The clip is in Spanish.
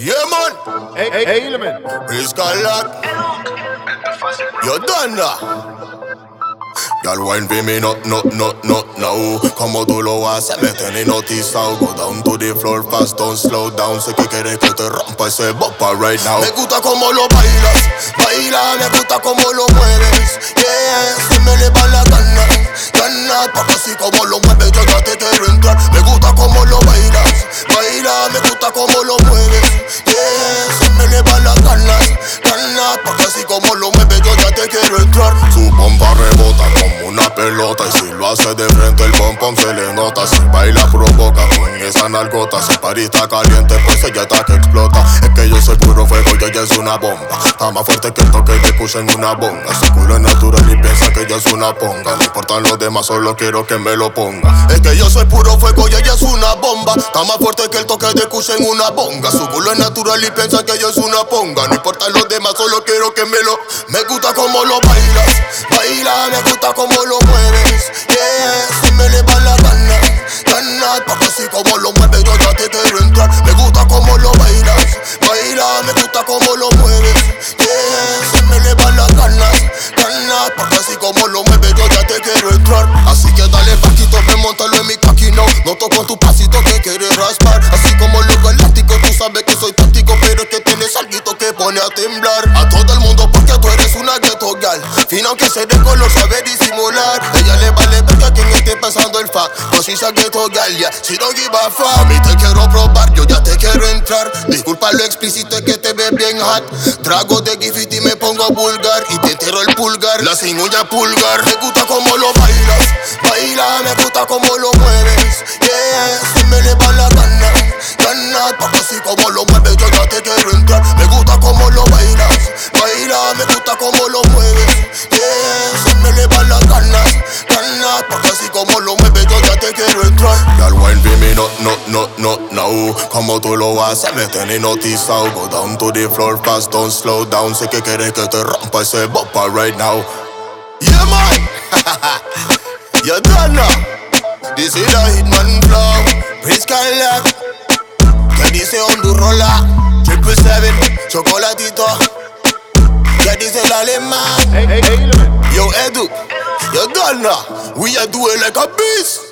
Yeah, man. Hey, hey, hey, element. Chris Calac. You done that. Girl, wine for me, no, no, no, no, no. Como tú lo haces, me tienes hipnotizado Go down to the floor fast, don't slow down. Sé que quieres que te rompa ese bopa right now. Me gusta como lo bailas, baila Me gusta como lo mueves, yeah Se me le va la gana, gana Porque así como lo mueves yo ya te quiero entrar. Me gusta como lo bailas, baila Me gusta como lo mueves, Su bomba rebota como una pelota. Y si lo hace de frente el pompón se le nota. Si baila provoca con esa nalgota Si party está caliente pues ella está que explota. Es que yo soy puro fuego y ella es una bomba. Está más fuerte que el toque de cucha en una bonga Su culo es natural y piensa que ella es una ponga. No importan los demás, solo quiero que me lo ponga. Es que yo soy puro fuego Está más fuerte que el toque de cucha en una bonga. Su culo es natural y piensa que ella es una ponga. No importan los demás, solo quiero que me lo Me gusta como lo bailas. Baila, me gusta como lo mueves. Yeah, si me le va la gana Gana, porque así como lo mueves yo ya te quiero entrar. Me gusta como lo bailas. Baila, me gusta como lo mueves. Yeah, si me le va la gana Gana, porque así como lo mueves yo ya te quiero entrar. Así que dale paquito, me montalo en mi caquino. No toco tu quieres raspar. Así como los galácticos, tú sabes que soy táctico Pero es que tienes algo que pone a temblar. A todo el mundo porque tú eres una ghetto gal. Fino que se de color, sabe disimular. Ella le vale verga quien esté pasando el fa. Pues si se ghetto gal, ya Si no give a fuck A mí te quiero probar, yo ya te quiero entrar. Disculpa lo explícito que te ves bien hot. Trago de Giffit y me pongo vulgar Y te entero el pulgar, la sin uña pulgar Me gusta como lo bailas gusta como lo mueves Yeah, si me le va la gana Gana, porque así como lo mueves yo ya te quiero entrar. Girl, wine for me, no, no, no, no, no. Como tú lo haces, me tienes hipnotizado. Go down to the floor fast, don't slow down. Sé que quieres que te rompa ese bopa right now. Yeah, man. You done now This is the Hitman flow. Prince Cadillac Que dice Hondurola Triple Seven Chocolatito Que dice el alemán Hey, hey, hey, element. Yo Edu. You done now We are doing like a beast